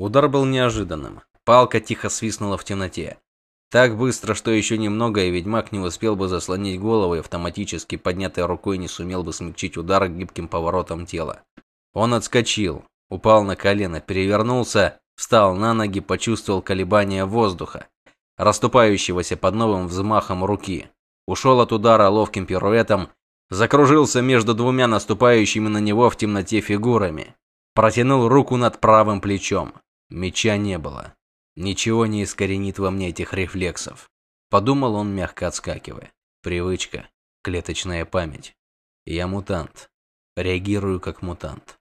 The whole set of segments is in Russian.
Удар был неожиданным. Палка тихо свистнула в темноте. Так быстро, что еще немного, и ведьмак не успел бы заслонить голову и автоматически поднятой рукой не сумел бы смягчить удар гибким поворотом тела. Он отскочил, упал на колено, перевернулся, встал на ноги, почувствовал колебания воздуха, расступающегося под новым взмахом руки. Ушел от удара ловким пируэтом, закружился между двумя наступающими на него в темноте фигурами. Протянул руку над правым плечом. Меча не было. Ничего не искоренит во мне этих рефлексов, подумал он, мягко отскакивая. Привычка, клеточная память. Я мутант. Реагирую как мутант.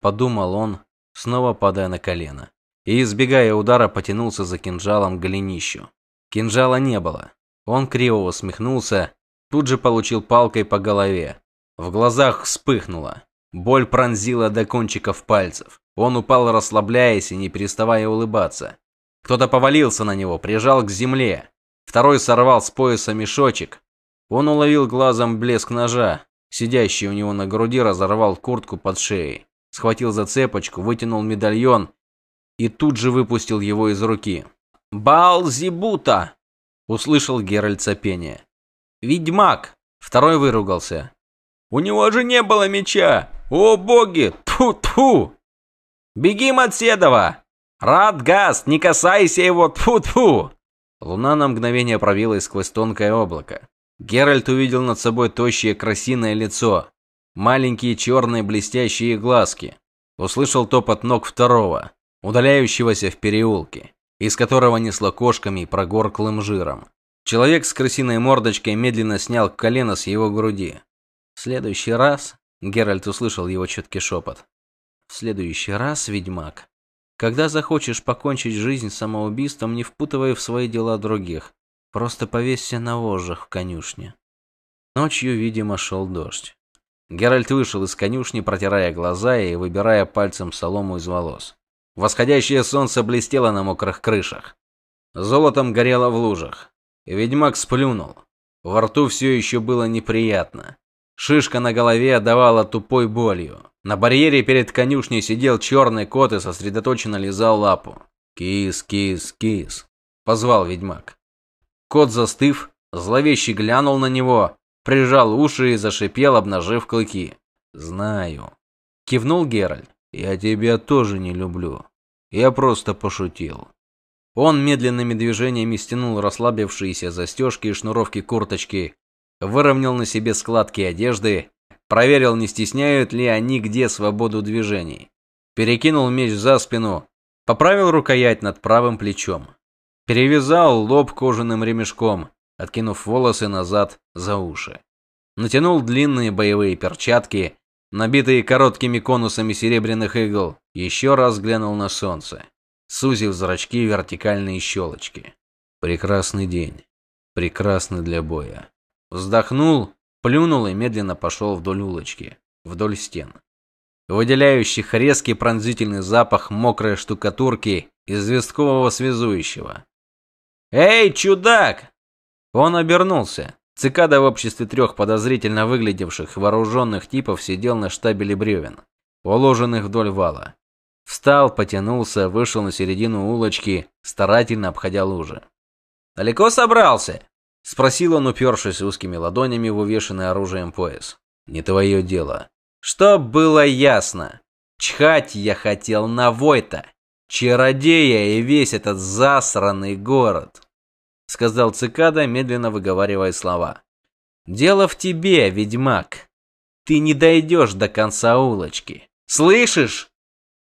Подумал он, снова падая на колено. И избегая удара, потянулся за кинжалом к голенищу. Кинжала не было. Он криво усмехнулся, тут же получил палкой по голове. В глазах вспыхнуло. Боль пронзила до кончиков пальцев. Он упал, расслабляясь и не переставая улыбаться. Кто-то повалился на него, прижал к земле. Второй сорвал с пояса мешочек. Он уловил глазом блеск ножа, сидящий у него на груди, разорвал куртку под шеей, схватил за цепочку, вытянул медальон и тут же выпустил его из руки. «Балзибута!» – услышал Геральт сопение. «Ведьмак!» – второй выругался. «У него же не было меча! О боги! Тьфу-тьфу! Беги, Мацедова!» «Радгаст, не касайся его! Тьфу-тьфу!» Луна на мгновение пробилась сквозь тонкое облако. Геральт увидел над собой тощее красиное лицо, маленькие черные блестящие глазки. Услышал топот ног второго, удаляющегося в переулке, из которого несло кошками и прогорклым жиром. Человек с крысиной мордочкой медленно снял колено с его груди. В следующий раз Геральт услышал его четкий шепот. В следующий раз, ведьмак, когда захочешь покончить жизнь самоубийством, не впутывай в свои дела других. Просто повесься на вожжах в конюшне. Ночью, видимо, шел дождь. Геральт вышел из конюшни, протирая глаза и выбирая пальцем солому из волос. Восходящее солнце блестело на мокрых крышах. Золотом горело в лужах. Ведьмак сплюнул. Во рту все еще было неприятно. Шишка на голове отдавала тупой болью. На барьере перед конюшней сидел черный кот и сосредоточенно лизал лапу. «Кис, кис, кис!» – позвал ведьмак. Кот, застыв, зловеще глянул на него, прижал уши и зашипел, обнажив клыки. «Знаю», – кивнул Геральт. «Я тебя тоже не люблю. Я просто пошутил». Он медленными движениями стянул расслабившиеся застежки и шнуровки курточки, выровнял на себе складки одежды Проверил, не стесняют ли они где свободу движений. Перекинул меч за спину, поправил рукоять над правым плечом. Перевязал лоб кожаным ремешком, откинув волосы назад за уши. Натянул длинные боевые перчатки, набитые короткими конусами серебряных игл, еще раз глянул на солнце, сузив зрачки вертикальные щелочки. Прекрасный день. Прекрасный для боя. Вздохнул Плюнул и медленно пошел вдоль улочки, вдоль стен, выделяющих резкий пронзительный запах мокрой штукатурки известкового связующего. «Эй, чудак!» Он обернулся. Цикада в обществе трех подозрительно выглядевших вооруженных типов сидел на штабеле бревен, уложенных вдоль вала. Встал, потянулся, вышел на середину улочки, старательно обходя лужи. «Далеко собрался?» Спросил он, упершись узкими ладонями в увешанный оружием пояс. «Не твое дело». «Чтоб было ясно. Чхать я хотел на Войта, чародея и весь этот засранный город», сказал цикада, медленно выговаривая слова. «Дело в тебе, ведьмак. Ты не дойдешь до конца улочки. Слышишь?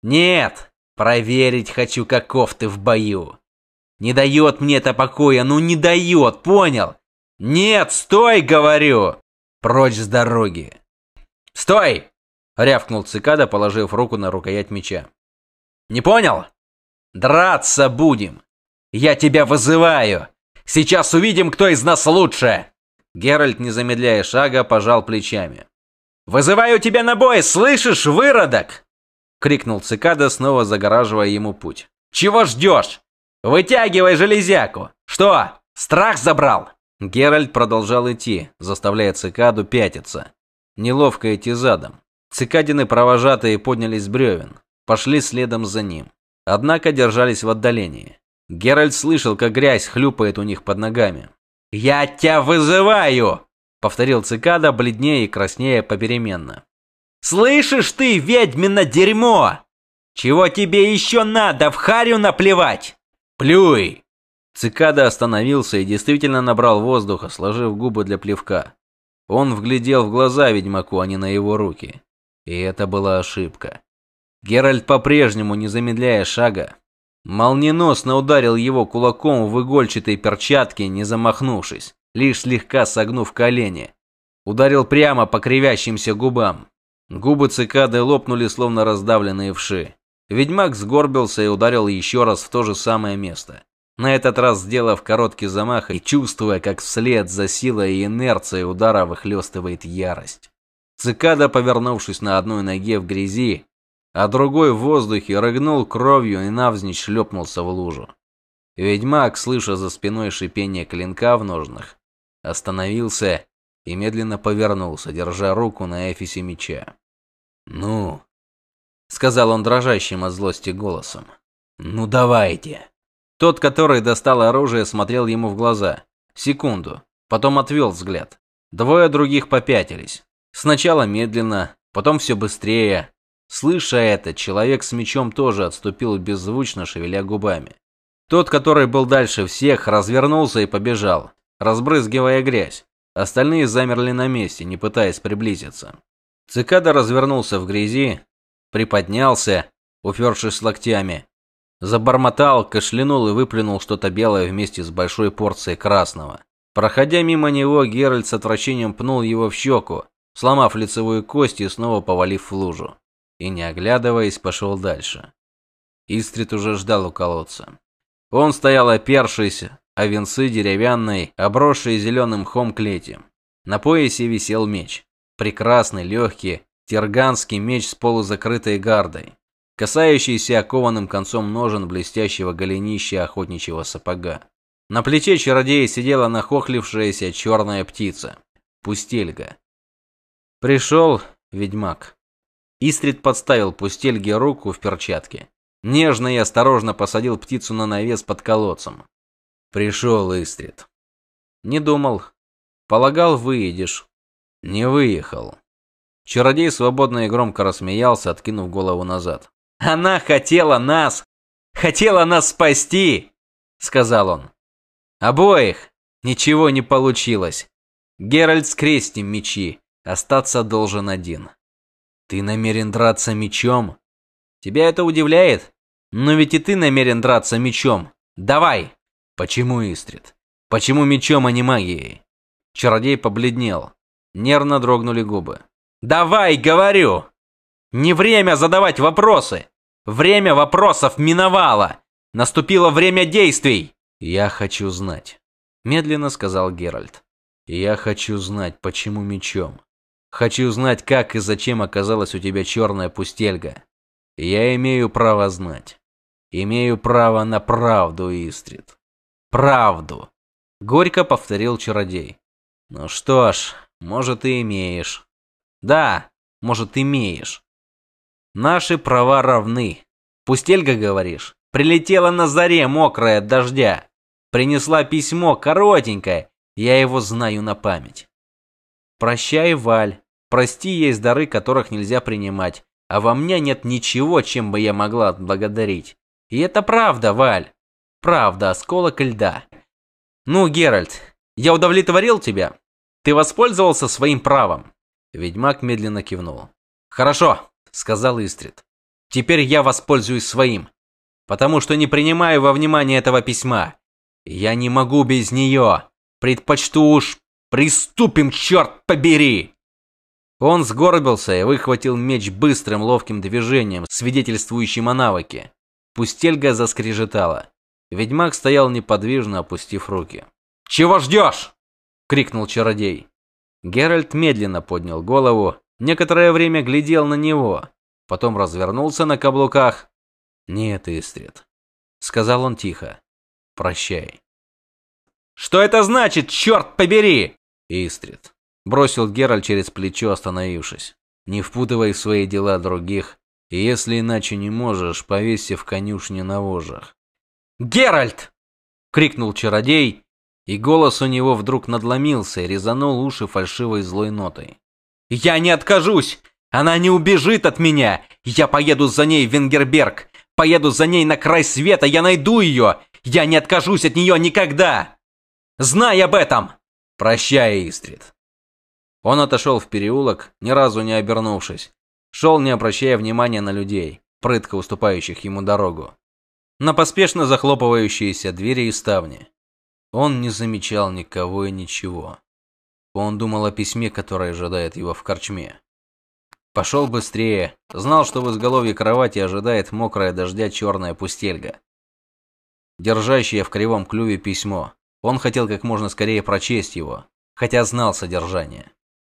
Нет, проверить хочу, каков ты в бою. Не дает мне это покоя, ну не дает, понял? Нет, стой, говорю! Прочь с дороги. Стой! Рявкнул цикада, положив руку на рукоять меча. Не понял? Драться будем. Я тебя вызываю. Сейчас увидим, кто из нас лучше. Геральт, не замедляя шага, пожал плечами. «Вызываю тебя на бой, слышишь, выродок!» — крикнул цикада, снова загораживая ему путь. «Чего ждешь? Вытягивай железяку! Что, страх забрал?» Геральт продолжал идти, заставляя цикаду пятиться. Неловко идти задом. Цикадины провожатые поднялись с бревен, пошли следом за ним. однако держались в отдалении. Геральт слышал, как грязь хлюпает у них под ногами. «Я тебя вызываю!» — повторил цикада, бледнее и краснее попеременно. «Слышишь ты, ведьмино дерьмо! Чего тебе еще надо, в харю наплевать? Плюй!» Цикада остановился и действительно набрал воздуха, сложив губы для плевка. Он вглядел в глаза ведьмаку, а не на его руки. И это была ошибка. Геральт по-прежнему, не замедляя шага, молниеносно ударил его кулаком в игольчатой перчатке, не замахнувшись, лишь слегка согнув колени. Ударил прямо по кривящимся губам. Губы цикады лопнули, словно раздавленные вши. Ведьмак сгорбился и ударил еще раз в то же самое место. На этот раз сделав короткий замах и чувствуя, как вслед за силой и инерцией удара выхлестывает ярость. Цикада, повернувшись на одной ноге в грязи, а другой в воздухе, рыгнул кровью и навзничь шлепнулся в лужу. Ведьмак, слыша за спиной шипение клинка в ножнах, остановился и медленно повернулся, держа руку на эфисе меча. «Ну?» — сказал он дрожащим от злости голосом. «Ну давайте!» Тот, который достал оружие, смотрел ему в глаза. Секунду. Потом отвел взгляд. Двое других попятились. Сначала медленно, потом все быстрее. Слыша это, человек с мечом тоже отступил беззвучно, шевеля губами. Тот, который был дальше всех, развернулся и побежал, разбрызгивая грязь. Остальные замерли на месте, не пытаясь приблизиться. Цикада развернулся в грязи, приподнялся, упершись локтями, Забормотал, кашлянул и выплюнул что-то белое вместе с большой порцией красного. Проходя мимо него, Геральт с отвращением пнул его в щеку, сломав лицевую кость и снова повалив в лужу. И, не оглядываясь, пошел дальше. Истрит уже ждал у колодца. Он стоял опершись, а венцы деревянной, обросшей зеленым мхом клети. На поясе висел меч. Прекрасный, легкий, терганский меч с полузакрытой гардой касающийся окованным концом ножен блестящего голенища охотничьего сапога. На плече чародея сидела нахохлившаяся черная птица. Пустельга. Пришел ведьмак. Истрид подставил пустельге руку в перчатке. Нежно и осторожно посадил птицу на навес под колодцем. Пришел Истрид. Не думал. Полагал, выедешь. Не выехал. Чародей свободно и громко рассмеялся, откинув голову назад. Она хотела нас, хотела нас спасти, сказал он. Обоих ничего не получилось. Геральт скрестим мечи, остаться должен один. Ты намерен драться мечом? Тебя это удивляет? Но ведь и ты намерен драться мечом. Давай. Почему Истрид? Почему мечом, а не магией? Чародей побледнел. Нервно дрогнули губы. Давай, говорю. Не время задавать вопросы. Время вопросов миновало. Наступило время действий. Я хочу знать, медленно сказал Геральт. Я хочу знать, почему мечом. Хочу знать, как и зачем оказалась у тебя черная пустельга. Я имею право знать. Имею право на правду, Истрид. Правду. Горько повторил чародей. Ну что ж, может и имеешь. Да, может имеешь. Наши права равны. Пустельга, говоришь? Прилетела на заре, мокрая от дождя. Принесла письмо, коротенькое. Я его знаю на память. Прощай, Валь. Прости, есть дары, которых нельзя принимать. А во мне нет ничего, чем бы я могла отблагодарить. И это правда, Валь. Правда, осколок льда. Ну, Геральт, я удовлетворил тебя? Ты воспользовался своим правом? Ведьмак медленно кивнул. Хорошо, сказал Истрид. Теперь я воспользуюсь своим, потому что не принимаю во внимание этого письма. Я не могу без нее. Предпочту уж приступим, черт побери. Он сгорбился и выхватил меч быстрым ловким движением, свидетельствующим о навыке. Пустельга заскрежетала. Ведьмак стоял неподвижно, опустив руки. «Чего ждешь?» — крикнул чародей. Геральт медленно поднял голову, некоторое время глядел на него, потом развернулся на каблуках. «Нет, Истрид», — сказал он тихо, — «прощай». «Что это значит, черт побери?» «Истрид», — бросил Геральт через плечо, остановившись. «Не впутывай в свои дела других И если иначе не можешь, повесься в конюшне на вожжах. «Геральт!» — крикнул чародей, и голос у него вдруг надломился и резанул уши фальшивой злой нотой. «Я не откажусь! Она не убежит от меня! Я поеду за ней в Венгерберг! Поеду за ней на край света! Я найду ее! Я не откажусь от нее никогда! Знай об этом!» «Прощай, Истрид!» Он отошел в переулок, ни разу не обернувшись. Шел, не обращая внимания на людей, прытко уступающих ему дорогу. На поспешно захлопывающиеся двери и ставни. Он не замечал никого и ничего. Он думал о письме, которое ожидает его в корчме. Пошел быстрее, знал, что в изголовье кровати ожидает мокрая дождя черная пустельга. Держащая в кривом клюве письмо. Он хотел как можно скорее прочесть его, хотя знал содержание.